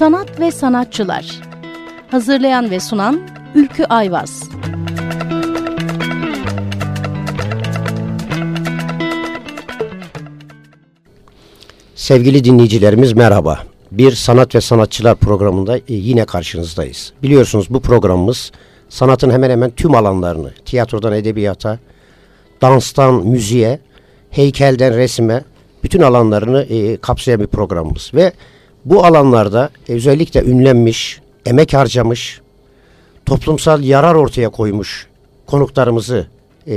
Sanat ve Sanatçılar Hazırlayan ve sunan Ülkü Ayvaz Sevgili dinleyicilerimiz merhaba. Bir Sanat ve Sanatçılar programında e, yine karşınızdayız. Biliyorsunuz bu programımız sanatın hemen hemen tüm alanlarını, tiyatrodan edebiyata, danstan müziğe, heykelden resme, bütün alanlarını e, kapsayan bir programımız. Ve bu alanlarda özellikle ünlenmiş, emek harcamış, toplumsal yarar ortaya koymuş konuklarımızı e,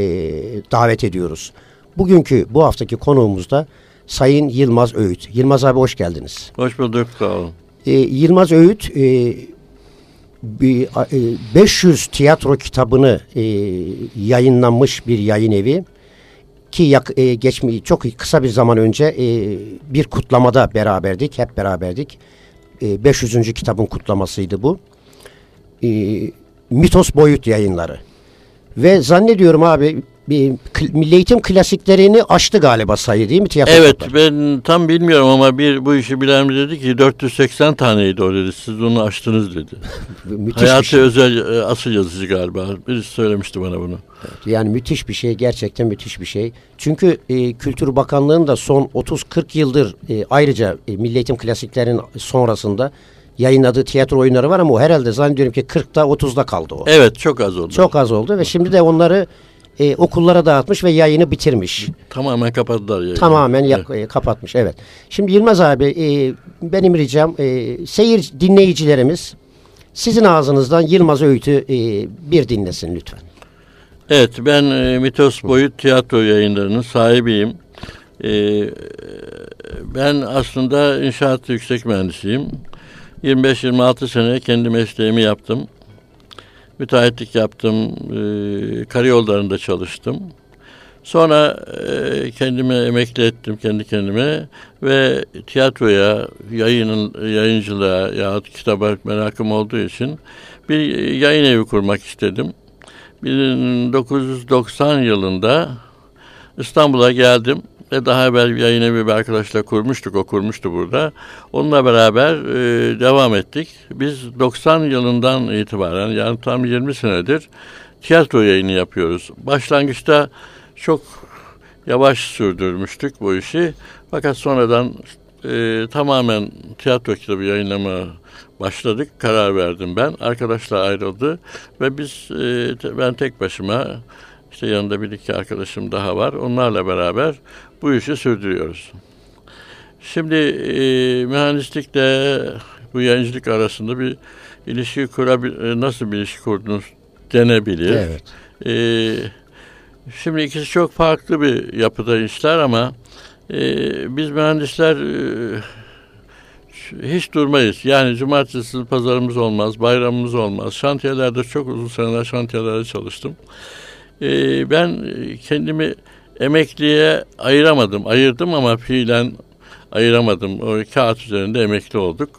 davet ediyoruz. Bugünkü bu haftaki konuğumuz da Sayın Yılmaz Öğüt. Yılmaz abi hoş geldiniz. Hoş bulduk sağ olun. E, Yılmaz Öğüt e, bir, e, 500 tiyatro kitabını e, yayınlanmış bir yayın evi ki yak, e, geçmi çok kısa bir zaman önce e, bir kutlamada beraberdik, hep beraberdik. E, 500. kitabın kutlamasıydı bu. E, Mitos Boyut yayınları. Ve zannediyorum abi bir milli eğitim klasiklerini aştı galiba sayı değil mi tiyatro Evet ben tam bilmiyorum ama bir bu işi bilen bir dedi ki 480 taneydi o dedi. Siz onu aştınız dedi. Bir şey. özel e, asıl yazıcı galiba. Birisi söylemişti bana bunu. Yani müthiş bir şey gerçekten müthiş bir şey. Çünkü e, Kültür Bakanlığı'nın da son 30-40 yıldır e, ayrıca e, Milli Eğitim klasiklerin sonrasında yayınladığı tiyatro oyunları var ama o herhalde zannediyorum ki 40'ta 30'da kaldı o. Evet çok az oldu. Çok az oldu ve şimdi de onları e, okullara dağıtmış ve yayını bitirmiş. Tamamen kapattılar yayını. Tamamen yak- Evet. e, kapatmış evet. Şimdi Yılmaz abi e, benim ricam e, seyir dinleyicilerimiz sizin ağzınızdan Yılmaz Öğüt'ü e, bir dinlesin lütfen. Evet ben e, Mitos Boyut Tiyatro yayınlarının sahibiyim. E, ben aslında inşaat yüksek mühendisiyim. 25-26 sene kendi mesleğimi yaptım. Müteahhitlik yaptım. E, karayollarında çalıştım. Sonra e, kendime emekli ettim kendi kendime ve tiyatroya, yayının yayıncılığa yahut kitaba merakım olduğu için bir yayın evi kurmak istedim. 1990 yılında İstanbul'a geldim ve daha evvel yayın evi bir arkadaşla kurmuştuk. O kurmuştu burada. Onunla beraber e, devam ettik. Biz 90 yılından itibaren yani tam 20 senedir tiyatro yayını yapıyoruz. Başlangıçta çok yavaş sürdürmüştük bu işi. Fakat sonradan e, tamamen tiyatro kitabı yayınlama başladık. Karar verdim ben. Arkadaşlar ayrıldı ve biz e, ben tek başıma işte yanında bir iki arkadaşım daha var. Onlarla beraber bu işi sürdürüyoruz. Şimdi e, mühendislikle bu yayıncılık arasında bir ilişki kurabil nasıl bir ilişki kurdunuz denebilir. Evet. Ee, şimdi ikisi çok farklı bir yapıda işler ama e, biz mühendisler e, hiç durmayız. Yani cumartesi pazarımız olmaz, bayramımız olmaz. Şantiyelerde çok uzun seneler şantiyelerde çalıştım. Ee, ben kendimi emekliye ayıramadım. Ayırdım ama fiilen ayıramadım. O kağıt üzerinde emekli olduk.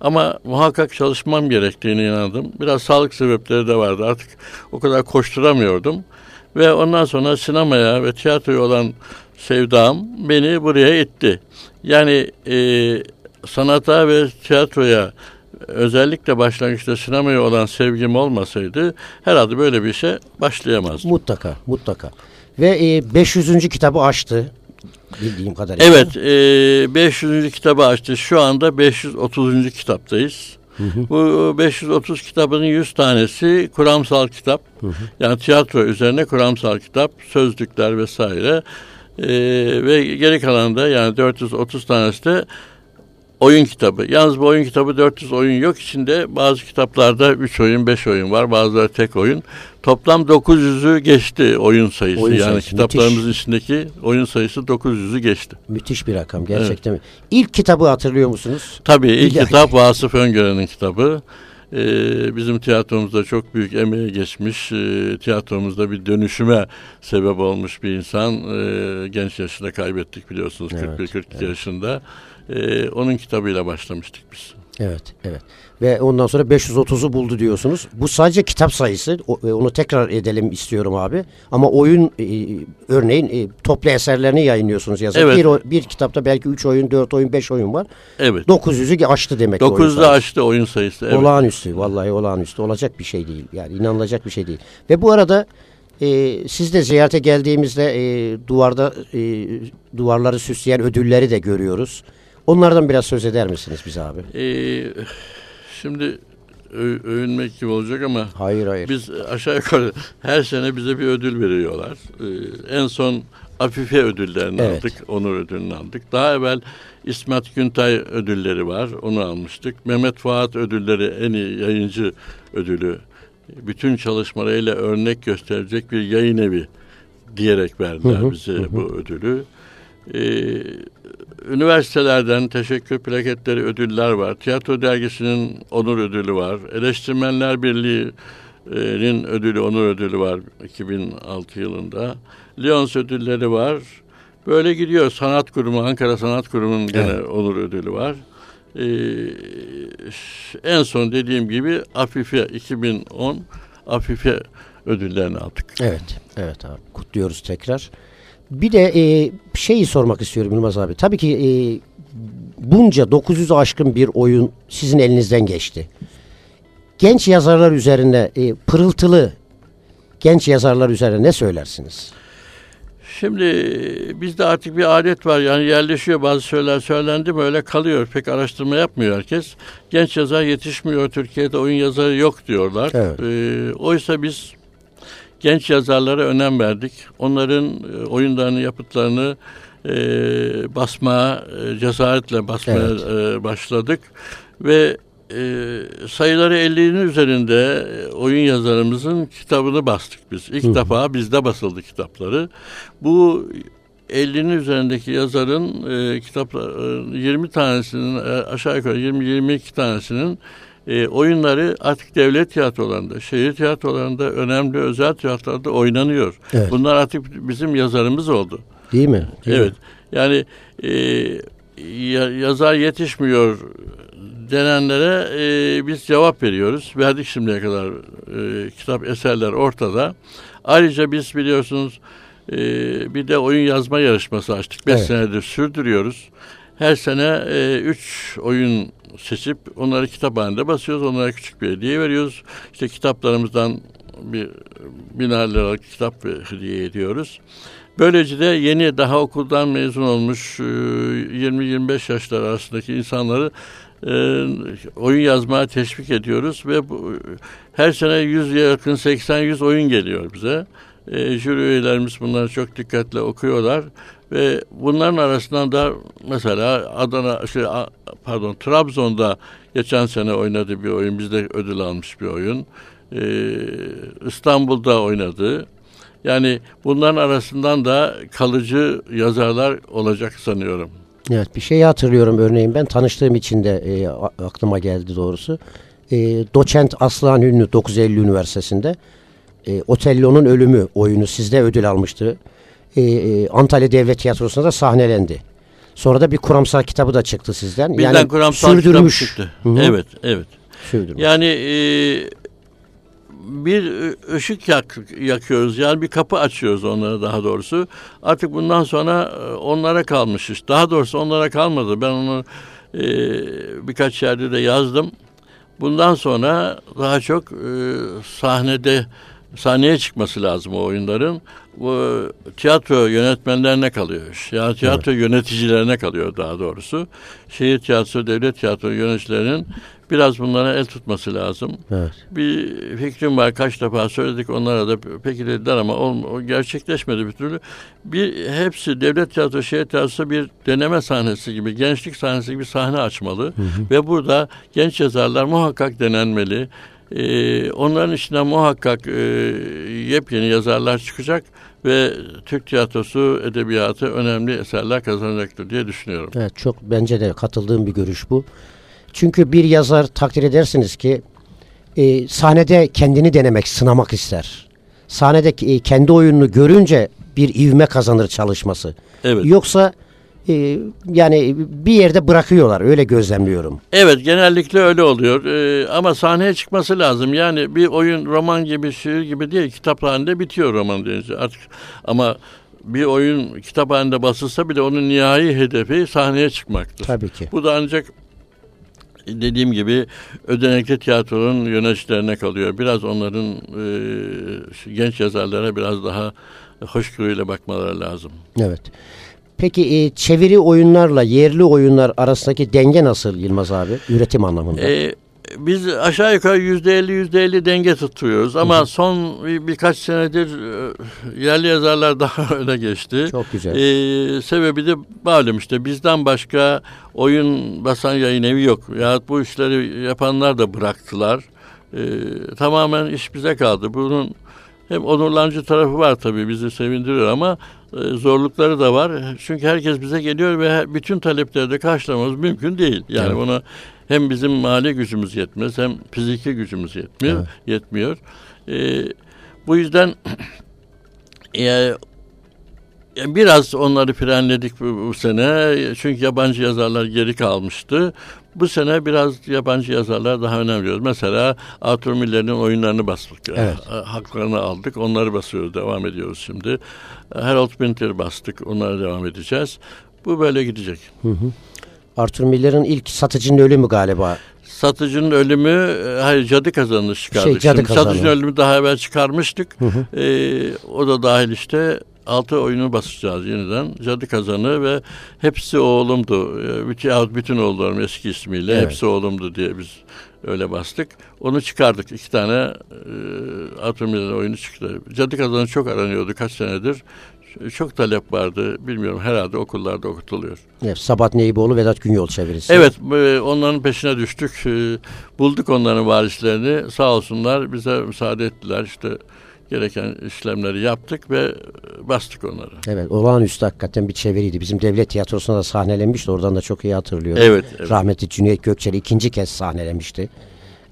Ama muhakkak çalışmam gerektiğine inandım. Biraz sağlık sebepleri de vardı. Artık o kadar koşturamıyordum. Ve ondan sonra sinemaya ve tiyatroya olan sevdam beni buraya itti. Yani e, sanata ve tiyatroya özellikle başlangıçta sinemaya olan sevgim olmasaydı herhalde böyle bir şey başlayamazdım. Mutlaka, mutlaka. Ve e, 500. kitabı açtı bildiğim kadarıyla. Evet, e, 500. kitabı açtı. Şu anda 530. kitaptayız. Bu 530 kitabının 100 tanesi kuramsal kitap. Yani tiyatro üzerine kuramsal kitap, sözlükler vesaire. E, ve geri kalan da yani 430 tanesi de oyun kitabı. Yalnız bu oyun kitabı 400 oyun yok. İçinde bazı kitaplarda 3 oyun, 5 oyun var. Bazıları tek oyun. Toplam 900'ü geçti oyun sayısı. Oyun yani sayısı, kitaplarımızın içindeki oyun sayısı 900'ü geçti. Müthiş bir rakam gerçekten. İlk kitabı hatırlıyor musunuz? Tabii ilk İlla- kitap Vasıf Öngören'in kitabı. Ee, bizim tiyatromuzda çok büyük emeği geçmiş, e, tiyatromuzda bir dönüşüme sebep olmuş bir insan. E, genç yaşında kaybettik biliyorsunuz Evet, 41-42 yaşında. E, onun kitabıyla başlamıştık biz. Evet, evet. Ve ondan sonra 530'u buldu diyorsunuz. Bu sadece kitap sayısı. E, onu tekrar edelim istiyorum abi. Ama oyun e, örneğin e, toplu eserlerini yayınlıyorsunuz yazar. Evet. Bir, bir kitapta belki 3 oyun, 4 oyun, 5 oyun var. Evet. 900'ü aştı demek. ki oyun 9'da sayısı. açtı oyun sayısı. Evet. Olağanüstü. Vallahi olağanüstü. Olacak bir şey değil. Yani inanılacak bir şey değil. Ve bu arada e, siz de ziyarete geldiğimizde e, duvarda e, duvarları süsleyen ödülleri de görüyoruz. Onlardan biraz söz eder misiniz bize abi? Ee, şimdi övünmek gibi olacak ama Hayır hayır. biz aşağı yukarı her sene bize bir ödül veriyorlar. Ee, en son Afife ödüllerini Evet. aldık, onur ödülünü aldık. Daha evvel İsmet Güntay ödülleri var, onu almıştık. Mehmet Fuat ödülleri en iyi yayıncı ödülü. Bütün çalışmalarıyla örnek gösterecek bir yayın evi diyerek verdiler Hı hı, bize bu ödülü. Ee, üniversitelerden teşekkür plaketleri, ödüller var. Tiyatro dergisinin onur ödülü var. Eleştirmenler Birliği'nin ödülü, onur ödülü var 2006 yılında. Lyons ödülleri var. Böyle gidiyor. Sanat Kurumu, Ankara Sanat Kurumu'nun gene Evet. onur ödülü var. Ee, en son dediğim gibi Afife 2010 Afife ödüllerini aldık. Evet. Evet abi. Kutluyoruz tekrar. Bir de e, şeyi sormak istiyorum Yılmaz abi. Tabii ki e, bunca 900'ü aşkın bir oyun sizin elinizden geçti. Genç yazarlar üzerine e, pırıltılı genç yazarlar üzerine ne söylersiniz? Şimdi bizde artık bir adet var yani yerleşiyor bazı söyler söylendi mi öyle kalıyor pek araştırma yapmıyor herkes. Genç yazar yetişmiyor Türkiye'de oyun yazarı yok diyorlar. Evet. Ee, oysa biz genç yazarlara önem verdik. Onların e, oyunlarını yapıtlarını e, basmaya e, cesaretle basmaya Evet. e, başladık ve e, sayıları 50'nin üzerinde e, oyun yazarımızın kitabını bastık biz. İlk defa bizde basıldı kitapları. Bu 50'nin üzerindeki yazarın e, kitaplar e, 20 tanesinin e, aşağı yukarı 20-22 tanesinin e, oyunları artık devlet tiyatrolarında, şehir tiyatrolarında, önemli özel tiyatrolarda oynanıyor. Evet. Bunlar artık bizim yazarımız oldu. Değil mi? Değil Evet. mi? Yani e, ya- yazar yetişmiyor denenlere e, biz cevap veriyoruz. Verdik şimdiye kadar e, kitap eserler ortada. Ayrıca biz biliyorsunuz e, bir de oyun yazma yarışması açtık. Beş Evet. senedir sürdürüyoruz. Her sene e, üç oyun seçip onları kitap halinde basıyoruz. Onlara küçük bir hediye veriyoruz. İşte kitaplarımızdan bir biner liralık kitap hediye ediyoruz. Böylece de yeni daha okuldan mezun olmuş e, 20-25 yaşlar arasındaki insanları e, oyun yazmaya teşvik ediyoruz ve bu, her sene 100 yakın 80-100 oyun geliyor bize. E, jüri üyelerimiz bunları çok dikkatle okuyorlar ve bunların arasından da mesela Adana şey, pardon Trabzon'da geçen sene oynadığı bir oyun bizde ödül almış bir oyun. E, İstanbul'da oynadı. Yani bunların arasından da kalıcı yazarlar olacak sanıyorum. Evet bir şeyi hatırlıyorum örneğin ben tanıştığım için de e, aklıma geldi doğrusu. E, doçent Aslan Ünlü 9 Eylül Üniversitesi'nde e, Otello'nun Ölümü oyunu sizde ödül almıştı. E, e, Antalya Devlet Tiyatrosu'nda da sahnelendi. Sonra da bir kuramsal kitabı da çıktı sizden. Bizden kuramsal kitap sürdürmüş. çıktı. Hı hı. Evet, evet. Sürdürmüş. Yani e, bir ışık yak, yakıyoruz. Yani bir kapı açıyoruz onlara daha doğrusu. Artık bundan sonra e, onlara kalmış iş. Daha doğrusu onlara kalmadı. Ben onu e, birkaç yerde de yazdım. Bundan sonra daha çok e, sahnede sahneye çıkması lazım o oyunların. Bu tiyatro yönetmenlerine kalıyor. Ya tiyatro yöneticilerine kalıyor daha doğrusu. Şehir tiyatrosu, devlet tiyatro yöneticilerinin biraz bunlara el tutması lazım. Evet. Bir fikrim var kaç defa söyledik onlara da peki dediler ama o, o gerçekleşmedi bir türlü. Bir hepsi devlet tiyatrosu, şehir tiyatrosu bir deneme sahnesi gibi, gençlik sahnesi gibi sahne açmalı ve burada genç yazarlar muhakkak denenmeli. Ee, onların içinden muhakkak e, yepyeni yazarlar çıkacak ve Türk tiyatrosu, edebiyatı önemli eserler kazanacaktır diye düşünüyorum. Evet çok bence de katıldığım bir görüş bu. Çünkü bir yazar takdir edersiniz ki e, sahnede kendini denemek, sınamak ister. Sahnede e, kendi oyununu görünce bir ivme kazanır çalışması. Evet. Yoksa e, yani bir yerde bırakıyorlar öyle gözlemliyorum. Evet genellikle öyle oluyor ee, ama sahneye çıkması lazım. Yani bir oyun roman gibi şiir gibi değil kitap halinde bitiyor roman deyince artık ama bir oyun kitap halinde basılsa bile onun nihai hedefi sahneye çıkmaktır. Tabii ki. Bu da ancak dediğim gibi ödenekli tiyatronun yöneticilerine kalıyor. Biraz onların e, genç yazarlara biraz daha hoşgörüyle bakmaları lazım. Evet. Peki e, çeviri oyunlarla yerli oyunlar arasındaki denge nasıl Yılmaz abi? Üretim anlamında. E, biz aşağı yukarı yüzde elli yüzde elli denge tutuyoruz ama hı hı. son bir, birkaç senedir e, yerli yazarlar daha öne geçti. Çok güzel. Ee, sebebi de malum işte bizden başka oyun basan yayın evi yok. Ya bu işleri yapanlar da bıraktılar. Ee, tamamen iş bize kaldı. Bunun hem onurlancı tarafı var tabii bizi sevindiriyor ama zorlukları da var. Çünkü herkes bize geliyor ve bütün talepleri de karşılamamız mümkün değil. Yani evet. buna hem bizim mali gücümüz yetmez hem fiziki gücümüz yetmiyor. Evet. Yetmiyor. E, bu yüzden e, biraz onları frenledik bu, bu sene. Çünkü yabancı yazarlar geri kalmıştı. Bu sene biraz yabancı yazarlar daha önem veriyoruz. Mesela Arthur Miller'in oyunlarını bastık. Evet. Haklarını aldık. Onları basıyoruz. Devam ediyoruz şimdi. Harold Pinter bastık. Onlara devam edeceğiz. Bu böyle gidecek. Hı hı. Arthur Miller'in ilk satıcının ölümü galiba. Satıcının ölümü, e, hayır cadı kazanını çıkardık. Şey, cadı kazanı. Satıcının ölümü daha evvel çıkarmıştık. Hı hı. Ee, o da dahil işte altı oyunu basacağız yeniden. Cadı Kazanı ve hepsi oğlumdu. Ee, bütün, bütün oğullarım eski ismiyle evet. hepsi oğlumdu diye biz öyle bastık. Onu çıkardık. İki tane e, Atomiden oyunu çıktı. Cadı Kazanı çok aranıyordu kaç senedir. Çok talep vardı. Bilmiyorum herhalde okullarda okutuluyor. Evet, Sabat Neyboğlu, Vedat Günyol çevirisi. Evet e, onların peşine düştük. E, bulduk onların varislerini. Sağ olsunlar bize müsaade ettiler. İşte gereken işlemleri yaptık ve bastık onları. Evet olağanüstü hakikaten bir çeviriydi. Bizim devlet tiyatrosunda da sahnelenmişti. Oradan da çok iyi hatırlıyorum. Evet. evet. Rahmetli Cüneyt Gökçel ikinci kez sahnelemişti.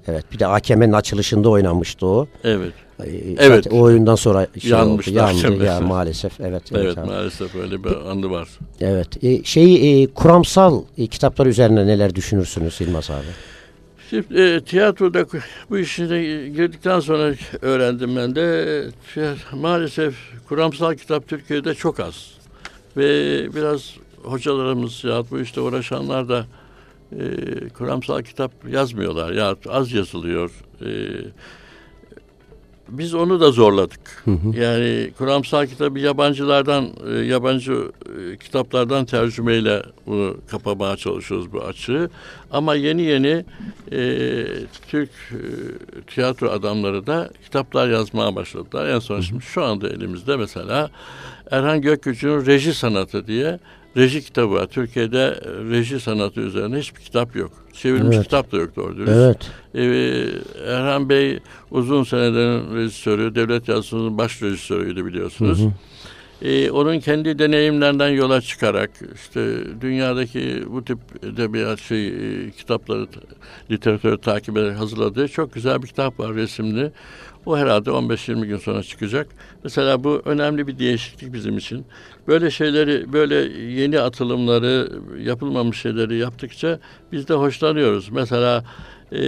Evet bir de AKM'nin açılışında oynanmıştı o. Evet. Ee, evet. O oyundan sonra şey Yanmıştı oldu. Yandı ya maalesef. Evet. Evet, evet maalesef öyle bir anı var. Evet. Ee, şey e, kuramsal e, kitaplar üzerine neler düşünürsünüz Yılmaz abi? Şimdi e, tiyatroda bu işine girdikten sonra öğrendim ben de maalesef kuramsal kitap Türkiye'de çok az. Ve biraz hocalarımız ya bu işte uğraşanlar da e, kuramsal kitap yazmıyorlar ya az yazılıyor. E, biz onu da zorladık. Hı hı. Yani kuramsal kitabı yabancılardan, e, yabancı e, kitaplardan tercümeyle bunu kapamaya çalışıyoruz bu açığı. Ama yeni yeni e, Türk e, tiyatro adamları da kitaplar yazmaya başladılar. En son şimdi şu anda elimizde mesela Erhan Gökgücü'nün reji sanatı diye reji kitabı var. Türkiye'de reji sanatı üzerine hiçbir kitap yok. Çevrilmiş evet. kitap da yok doğru dürüst. Evet. Ee, Erhan Bey uzun senelerin rejisörü, devlet tiyatrosunun baş rejisörüydü biliyorsunuz. Hı hı. Ee, onun kendi deneyimlerinden yola çıkarak işte dünyadaki bu tip edebiyat şey e, kitapları literatürü takip ederek hazırladığı çok güzel bir kitap var resimli. O herhalde 15-20 gün sonra çıkacak. Mesela bu önemli bir değişiklik bizim için. Böyle şeyleri, böyle yeni atılımları, yapılmamış şeyleri yaptıkça biz de hoşlanıyoruz. Mesela e,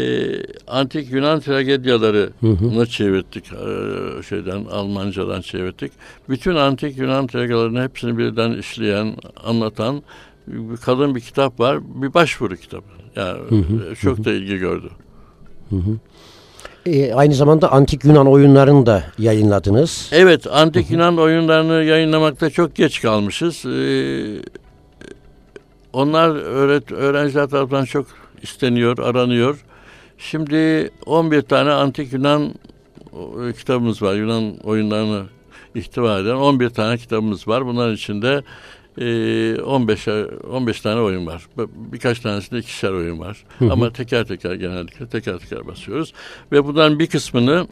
antik Yunan tragedyalarını çevirdik. E, şeyden Almancadan çevirdik. Bütün antik Yunan tragedyalarını hepsini birden işleyen, anlatan bir kadın bir kitap var. Bir başvuru kitabı. Yani hı hı, çok hı. da ilgi gördü. Hı hı. E, aynı zamanda antik Yunan oyunlarını da yayınladınız. Evet, antik. Yunan oyunlarını yayınlamakta çok geç kalmışız. Ee, onlar öğret öğrenciler tarafından çok isteniyor, aranıyor. Şimdi 11 tane antik Yunan kitabımız var. Yunan oyunlarını ihtiva eden 11 tane kitabımız var. Bunların içinde 15 ee, 15 tane oyun var. Birkaç tanesinde ikişer oyun var. Hı hı. Ama teker teker genellikle teker teker basıyoruz. Ve bundan bir kısmını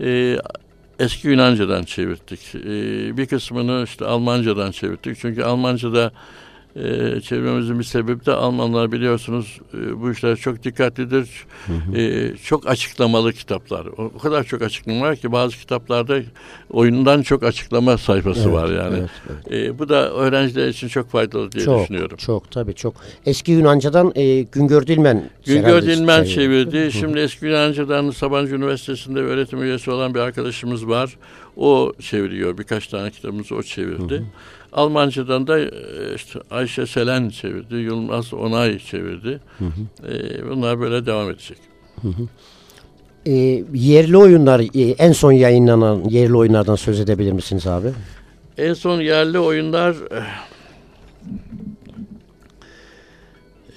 e, eski Yunanca'dan çevirdik. E, bir kısmını işte Almancadan çevirdik. Çünkü Almanca'da e, çevirmemizin bir sebebi de Almanlar biliyorsunuz e, bu işler çok dikkatlidir. Hı hı. E, çok açıklamalı kitaplar. O, o kadar çok açıklama var ki bazı kitaplarda oyundan çok açıklama sayfası evet, var yani. Evet, evet. E, bu da öğrenciler için çok faydalı diye çok, düşünüyorum. Çok tabii çok. Eski Yunancadan e, Güngör Dilmen Güngör Dilmen çevirdi. Şimdi eski Yunancadan Sabancı Üniversitesi'nde öğretim üyesi olan bir arkadaşımız var. O çeviriyor. Birkaç tane kitabımızı o çevirdi. Hı hı. Almancadan da e, işte Ayşe Selen çevirdi, Yılmaz Onay çevirdi. Hı hı. E, bunlar böyle devam edecek. Hı hı. E, yerli oyunlar, e, en son yayınlanan yerli oyunlardan söz edebilir misiniz abi? En son yerli oyunlar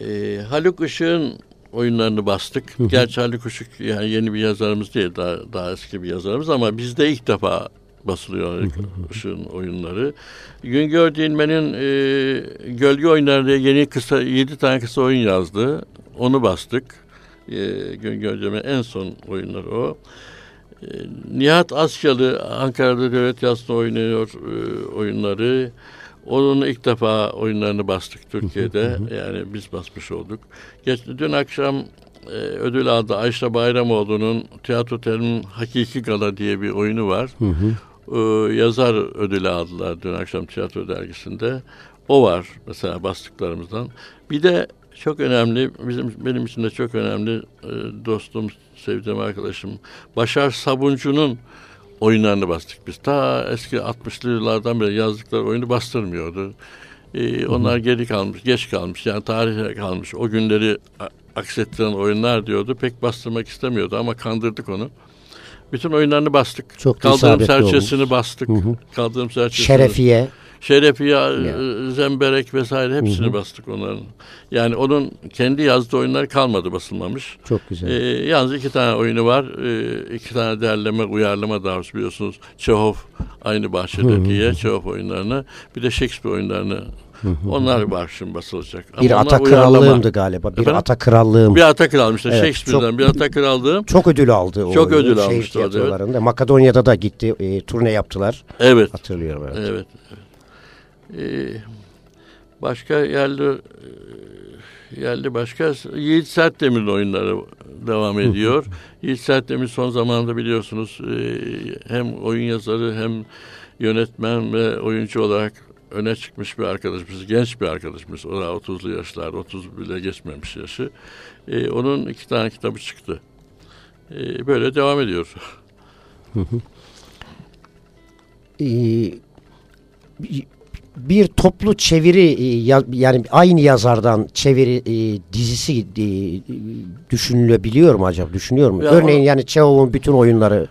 e, Haluk Işık'ın oyunlarını bastık. Hı hı. Gerçi Haluk Işık yani yeni bir yazarımız değil, daha, daha eski bir yazarımız ama bizde ilk defa basılıyor Işık'ın oyunları. Güngör Dilmen'in e, Gölge Oyunları diye yeni kısa, yedi tane kısa oyun yazdı. Onu bastık. E, Güngör Dilmen'in en son oyunları o. E, Nihat Asyalı Ankara'da devlet tiyatrosu oynuyor e, oyunları. Onun ilk defa oyunlarını bastık Türkiye'de. yani biz basmış olduk. Geç, dün akşam e, ödül aldı Ayşe Bayramoğlu'nun Tiyatro Terim'in Hakiki Gala diye bir oyunu var. Hı hı e, yazar ödülü aldılar dün akşam tiyatro dergisinde. O var mesela bastıklarımızdan. Bir de çok önemli, bizim benim için de çok önemli e, dostum, sevdiğim arkadaşım Başar Sabuncu'nun oyunlarını bastık biz. Ta eski 60'lı yıllardan beri yazdıkları oyunu bastırmıyordu. Ee, onlar geri kalmış, geç kalmış. Yani tarihe kalmış. O günleri aksettiren oyunlar diyordu. Pek bastırmak istemiyordu ama kandırdık onu. Bütün oyunlarını bastık. Çok Kaldırım serçesini olmuş. bastık. Hı hı. Kaldırım serçesini. Şerefiye. Şerefiye, ya. E, zemberek vesaire hepsini hı hı. bastık onların. Yani onun kendi yazdığı oyunlar kalmadı basılmamış. Çok güzel. Ee, yalnız iki tane oyunu var. Ee, iki tane derleme, uyarlama daha biliyorsunuz. Çehov aynı bahçede hı hı. diye Çehov oyunlarını. Bir de Shakespeare oyunlarını onlar var şimdi basılacak. Ama bir ata krallığımdı galiba. Bir Efendim? ata krallığım. Bir ata krallığım işte evet, Shakespeare'den çok, bir ata krallığım. Çok ödül aldı. Çok o, ödül almıştı o evet. Makedonya'da da gitti. E, turne yaptılar. Evet. Hatırlıyorum evet. Evet. evet. Ee, başka yerli e, yerli başka Yiğit Sertdemir'in oyunları devam ediyor. Yiğit Sertdemir son zamanında biliyorsunuz e, hem oyun yazarı hem yönetmen ve oyuncu olarak öne çıkmış bir arkadaşımız, genç bir arkadaşımız. O da 30'lu yaşlar, 30 bile geçmemiş yaşı. E, onun iki tane kitabı çıktı. E, böyle devam ediyor. Ee, bir toplu çeviri e, yani aynı yazardan çeviri e, dizisi e, düşünülebiliyor mu acaba? Düşünüyor mu? Ya Örneğin o... yani Çehov'un bütün oyunları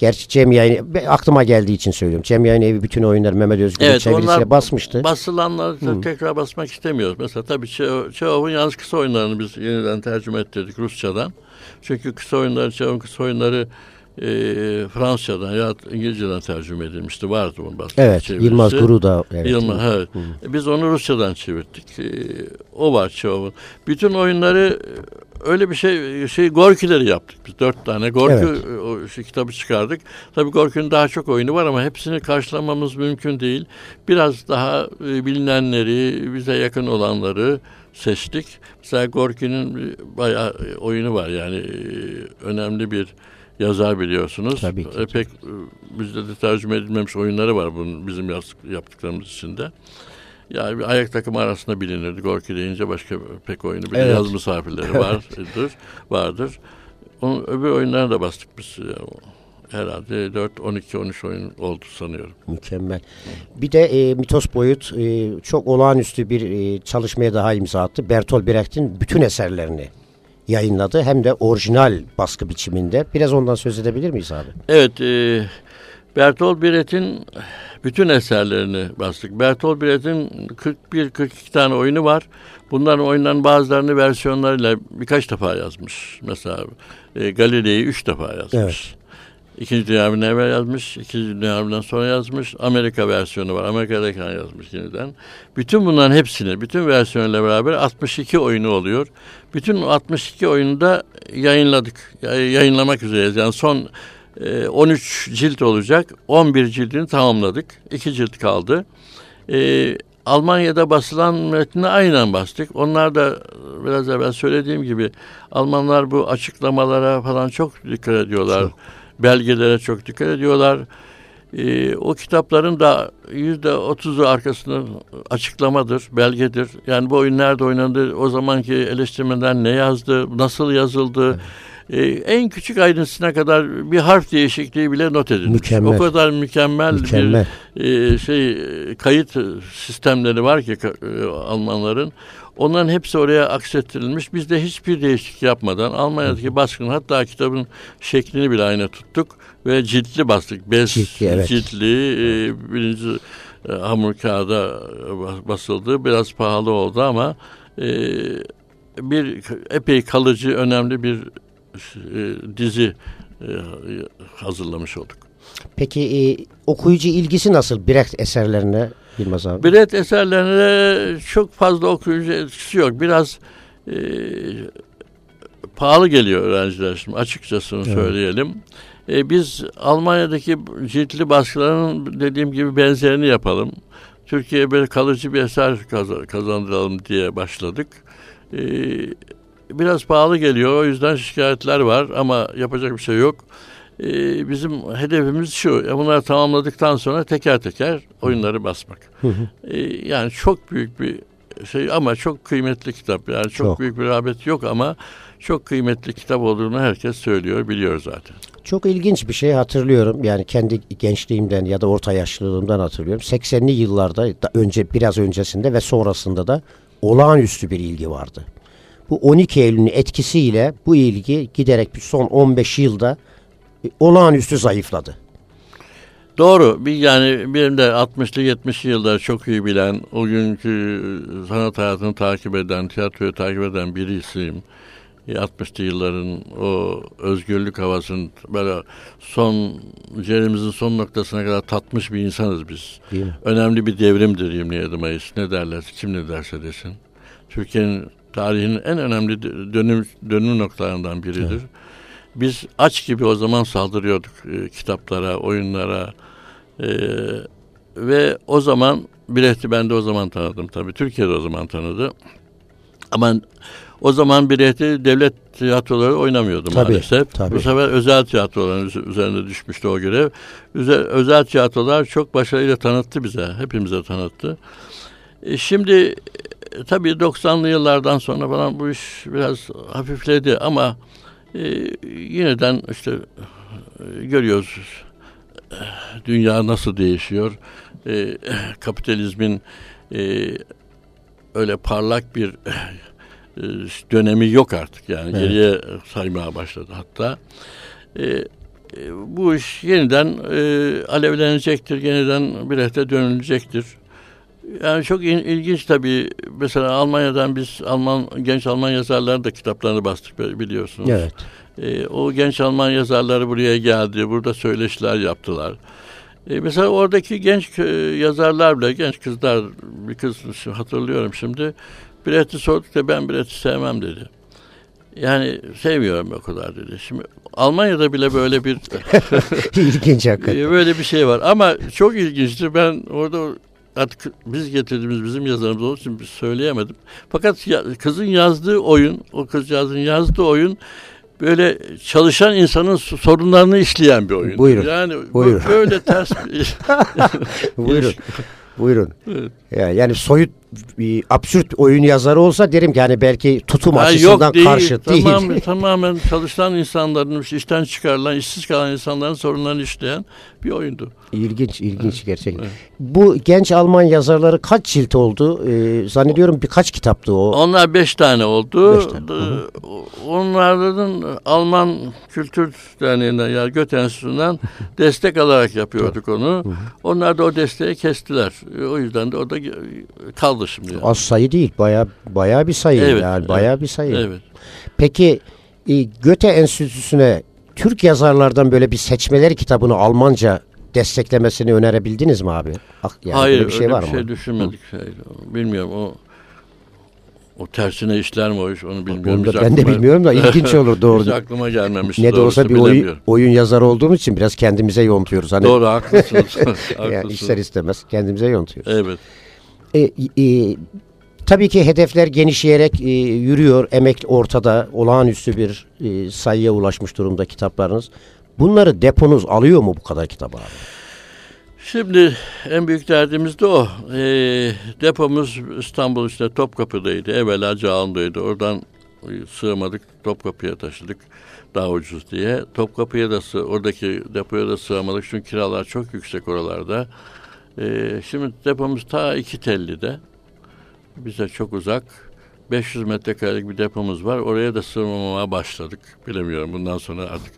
Gerçi Cem Yayın aklıma geldiği için söylüyorum. Cem Yayın Evi bütün oyunları Mehmet Özgür'ün evet, çevirisiyle basmıştı. Basılanları Hı. tekrar basmak istemiyoruz. Mesela tabii Çehov'un yalnız kısa oyunlarını biz yeniden tercüme ettirdik Rusçadan. Çünkü kısa oyunları, Çehov'un kısa oyunları e, Fransızcadan ya İngilizceden tercüme edilmişti. Vardı bunun başka Evet. Çevirisi. Yılmaz Guru da. Evet. Yılmaz, evet. Hı. Biz onu Rusçadan çevirdik. E, o var Çehov'un. Bütün oyunları öyle bir şey şey Gorki'leri yaptık biz dört tane Gorki evet. o, şey, kitabı çıkardık. Tabii Gorki'nin daha çok oyunu var ama hepsini karşılamamız mümkün değil. Biraz daha e, bilinenleri, bize yakın olanları seçtik. Mesela Gorki'nin bayağı oyunu var yani e, önemli bir yazar biliyorsunuz. Tabii ki. E, pek e, bizde de tercüme edilmemiş oyunları var bunun bizim yaptıklarımız içinde. Yani bir ayak takımı arasında bilinirdi. Gorki deyince başka pek oyunu. Bir evet. yaz misafirleri vardır. vardır. Onun öbür oyunlarına da bastık biz. Herhalde 4, 12, 13 oyun oldu sanıyorum. Mükemmel. Bir de e, Mitos Boyut e, çok olağanüstü bir e, çalışmaya daha imza attı. Bertolt Brecht'in bütün eserlerini yayınladı. Hem de orijinal baskı biçiminde. Biraz ondan söz edebilir miyiz abi? Evet. E, Bertolt Brecht'in bütün eserlerini bastık. Bertolt Brecht'in 41-42 tane oyunu var. Bunların oyunların bazılarını versiyonlarıyla birkaç defa yazmış. Mesela e, Galile'yi üç defa yazmış. Evet. İkinci Dünya Harbi'nden evvel yazmış, İkinci Dünya Harbi'nden sonra yazmış. Amerika versiyonu var, Amerika'dayken yazmış yeniden. Bütün bunların hepsini, bütün versiyonlarla beraber 62 oyunu oluyor. Bütün 62 oyunu da yayınladık, yayınlamak üzereyiz. Yani son 13 e, cilt olacak. 11 cildini tamamladık. 2 cilt kaldı. E, Almanya'da basılan metnine aynen bastık. Onlar da biraz evvel söylediğim gibi Almanlar bu açıklamalara falan çok dikkat ediyorlar. Çok. Belgelere çok dikkat ediyorlar. Ee, o kitapların da yüzde otuzu arkasında açıklamadır, belgedir. Yani bu oyun nerede oynandı, o zamanki eleştirmenler ne yazdı, nasıl yazıldı, evet e, en küçük ayrıntısına kadar bir harf değişikliği bile not edilmiş. Mükemmel. O kadar mükemmel, mükemmel. bir e, şey kayıt sistemleri var ki e, Almanların. Onların hepsi oraya aksettirilmiş. Biz de hiçbir değişiklik yapmadan Almanya'daki baskın hatta kitabın şeklini bile aynı tuttuk ve ciltli bastık. Bez ciltli, evet. ciltli e, birinci e, hamur kağıda basıldı. Biraz pahalı oldu ama e, bir epey kalıcı önemli bir e, dizi e, hazırlamış olduk. Peki e, okuyucu ilgisi nasıl Brecht eserlerine Bilmez abi? Brecht eserlerine çok fazla okuyucu yok. Biraz e, pahalı geliyor öğrenciler şimdi açıkçası evet. söyleyelim. E, biz Almanya'daki ciltli baskıların dediğim gibi benzerini yapalım. Türkiye'ye böyle kalıcı bir eser kazandıralım diye başladık. E, biraz pahalı geliyor. O yüzden şikayetler var ama yapacak bir şey yok. Ee, bizim hedefimiz şu. Ya bunları tamamladıktan sonra teker teker oyunları basmak. Ee, yani çok büyük bir şey ama çok kıymetli kitap. Yani çok, çok büyük bir rağbet yok ama çok kıymetli kitap olduğunu herkes söylüyor, biliyor zaten. Çok ilginç bir şey hatırlıyorum. Yani kendi gençliğimden ya da orta yaşlılığımdan hatırlıyorum. 80'li yıllarda önce biraz öncesinde ve sonrasında da olağanüstü bir ilgi vardı. Bu 12 Eylül'ün etkisiyle bu ilgi giderek bir son 15 yılda e, olağanüstü zayıfladı. Doğru. Bir yani benim de 60'lı 70'li yıllar çok iyi bilen, o günkü sanat hayatını takip eden, tiyatroyu takip eden birisiyim. 60'lı yılların o özgürlük havasının böyle son ciğerimizin son noktasına kadar tatmış bir insanız biz. Önemli bir devrimdir 27 Mayıs. Ne derler, kim ne derse desin. Türkiye'nin tarihinin en önemli dönüm dönüm noktalarından biridir. Evet. Biz aç gibi o zaman saldırıyorduk e, kitaplara, oyunlara e, ve o zaman Brecht'i ben de o zaman tanıdım tabii. Türkiye'de o zaman tanıdı. Ama o zaman Brecht'i devlet tiyatroları oynamıyordu tabii, maalesef. Tabii. Bu sefer özel tiyatroların üzerinde düşmüştü o görev. Özel, özel tiyatrolar çok başarıyla tanıttı bize. Hepimize tanıttı. E, şimdi e, tabii 90'lı yıllardan sonra falan bu iş biraz hafifledi ama e, yineden işte e, görüyoruz dünya nasıl değişiyor. E, kapitalizmin e, öyle parlak bir e, dönemi yok artık yani evet. geriye saymaya başladı hatta. E, e, bu iş yeniden e, alevlenecektir, yeniden bir dönülecektir. Yani çok ilginç tabii. Mesela Almanya'dan biz Alman genç Alman yazarların da kitaplarını bastık biliyorsunuz. Evet. Ee, o genç Alman yazarları buraya geldi. Burada söyleşiler yaptılar. Ee, mesela oradaki genç e, yazarlar bile, genç kızlar, bir kız hatırlıyorum şimdi. Brecht'i sorduk da ben Brecht'i sevmem dedi. Yani sevmiyorum o kadar dedi. Şimdi Almanya'da bile böyle bir ilginç hakikaten. böyle bir şey var. Ama çok ilginçti. Ben orada artık biz getirdiğimiz bizim yazarımız olduğu için söyleyemedim. Fakat ya, kızın yazdığı oyun, o kızcağızın yazdığı oyun böyle çalışan insanın sorunlarını işleyen bir oyun. Buyurun. Yani Buyurun. böyle ters bir Buyurun. Buyurun. Evet. Yani, yani soyut bir absürt oyun yazarı olsa derim ki hani belki tutum ha, açısından yok değil, karşı tamam, değil. Tamamen çalışan insanların, işten çıkarılan, işsiz kalan insanların sorunlarını işleyen bir oyundu. İlginç, ilginç evet. gerçekten. Evet. Bu genç Alman yazarları kaç cilt oldu? Ee, zannediyorum birkaç kitaptı o. Onlar beş tane oldu. Beş tane. Hı Onların Alman Kültür Derneği'nden yani Göte Enstitüsü'nden destek alarak yapıyorduk onu. Onlar da o desteği kestiler. O yüzden de o da kaldı şimdi. Yani. Az sayı değil. Baya baya bir sayı. Evet, yani baya evet, bir sayı. Evet. Peki e, Göte Enstitüsü'ne Türk yazarlardan böyle bir seçmeleri kitabını Almanca desteklemesini önerebildiniz mi abi? Yani Hayır bir şey öyle var bir şey mı? düşünmedik. Hı. Bilmiyorum o o tersine işler mi o iş onu bilmiyorum. Onu da, ben de bilmiyorum da ilginç olur doğru. Hiç aklıma gelmemiş. Ne de olsa bir oyun, oyun yazarı olduğumuz için biraz kendimize yontuyoruz. Hani, doğru haklısınız. haklısınız. yani ister istemez kendimize yontuyoruz. Evet. E, e, tabii ki hedefler genişleyerek e, yürüyor. Emek ortada. Olağanüstü bir e, sayıya ulaşmış durumda kitaplarınız. Bunları deponuz alıyor mu bu kadar kitap abi? Şimdi en büyük derdimiz de o. E, depomuz İstanbul işte Topkapı'daydı. Evvela Cağan'daydı. Oradan sığamadık. Topkapı'ya taşıdık. Daha ucuz diye. Topkapı'ya da oradaki depoya da sığamadık. Çünkü kiralar çok yüksek oralarda. E, şimdi depomuz ta iki telli'de. Bize çok uzak. 500 metrekarelik bir depomuz var. Oraya da sığmamaya başladık. Bilemiyorum bundan sonra artık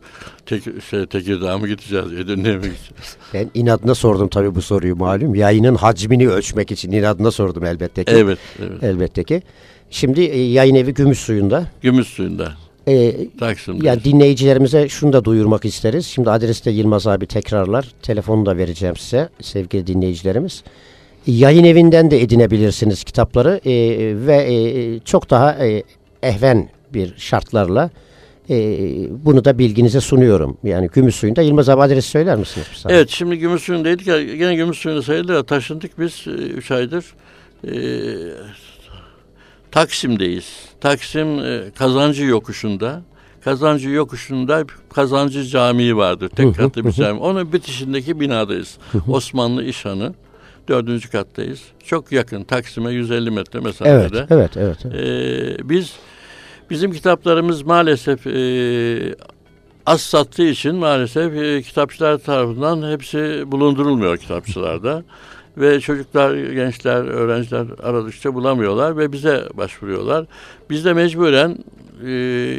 tek, şey, Tekirdağ'a mı gideceğiz, Edirne'ye mi gideceğiz? Ben inadına sordum tabii bu soruyu malum. Yayının hacmini ölçmek için inadına sordum elbette ki. Evet, evet. Elbette ki. Şimdi e, yayın evi Gümüş Suyu'nda. Gümüş suyunda. E, Taksim'de. yani dinleyicilerimize şunu da duyurmak isteriz. Şimdi adreste Yılmaz abi tekrarlar. Telefonu da vereceğim size sevgili dinleyicilerimiz. Yayın evinden de edinebilirsiniz kitapları e, ve e, çok daha e, ehven bir şartlarla e, bunu da bilginize sunuyorum. Yani Gümüş Suyu'nda Yılmaz abi adresi söyler misiniz? saniye? Evet şimdi gümüş suyundaydık ya gene gümüş suyunda sayılır taşındık biz 3 aydır. E, Taksim'deyiz. Taksim e, Kazancı Yokuşu'nda. Kazancı Yokuşu'nda Kazancı Camii vardır. Tek katlı bir cami. Onun bitişindeki binadayız. Osmanlı İşhanı. Dördüncü kattayız. Çok yakın. Taksim'e 150 metre Evet, mesafede. evet, evet. evet. Ee, biz bizim kitaplarımız maalesef e, az sattığı için maalesef e, kitapçılar tarafından hepsi bulundurulmuyor kitapçılarda. Ve çocuklar, gençler, öğrenciler aradıkça bulamıyorlar ve bize başvuruyorlar. Biz de mecburen e,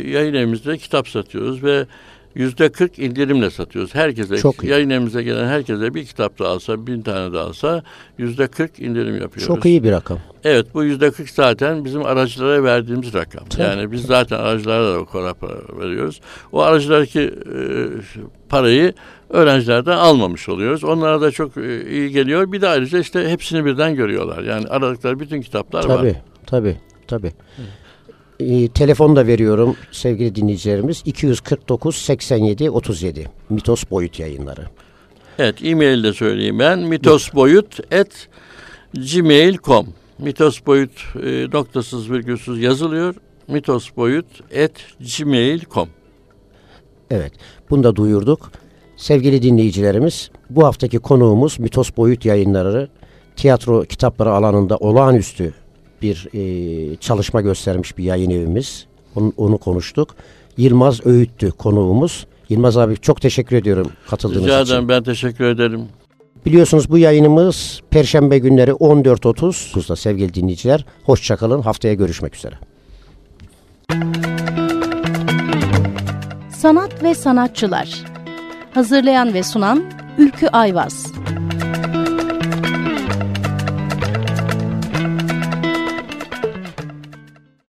yayın evimizde kitap satıyoruz ve yüzde 40 indirimle satıyoruz. Herkese, Çok iyi. yayın evimize gelen herkese bir kitap da alsa, bin tane de alsa yüzde 40 indirim yapıyoruz. Çok iyi bir rakam. Evet bu yüzde 40 zaten bizim aracılara verdiğimiz rakam. Tabii. Yani biz zaten aracılara da o kadar para veriyoruz. O aracılardaki e, parayı öğrencilerden almamış oluyoruz. Onlara da çok e, iyi geliyor. Bir de ayrıca işte hepsini birden görüyorlar. Yani aradıkları bütün kitaplar var. Tabii, tabii, tabii. Ee, telefon da veriyorum sevgili dinleyicilerimiz. 249 87 37. Mitos Boyut Yayınları. Evet e-mail de söyleyeyim ben. mitosboyut at gmail.com mitosboyut e, noktasız virgülsüz yazılıyor. mitosboyut at gmail.com Evet, bunu da duyurduk. Sevgili dinleyicilerimiz, bu haftaki konuğumuz Mitos Boyut Yayınları tiyatro kitapları alanında olağanüstü bir e, çalışma göstermiş bir yayın evimiz. Onu, onu konuştuk. Yılmaz Öğüt'tü konuğumuz. Yılmaz abi çok teşekkür ediyorum katıldığınız Rica için. ederim ben teşekkür ederim. Biliyorsunuz bu yayınımız Perşembe günleri 14.30'da sevgili dinleyiciler. Hoşçakalın. Haftaya görüşmek üzere. Sanat ve sanatçılar. Hazırlayan ve sunan Ülkü Ayvaz.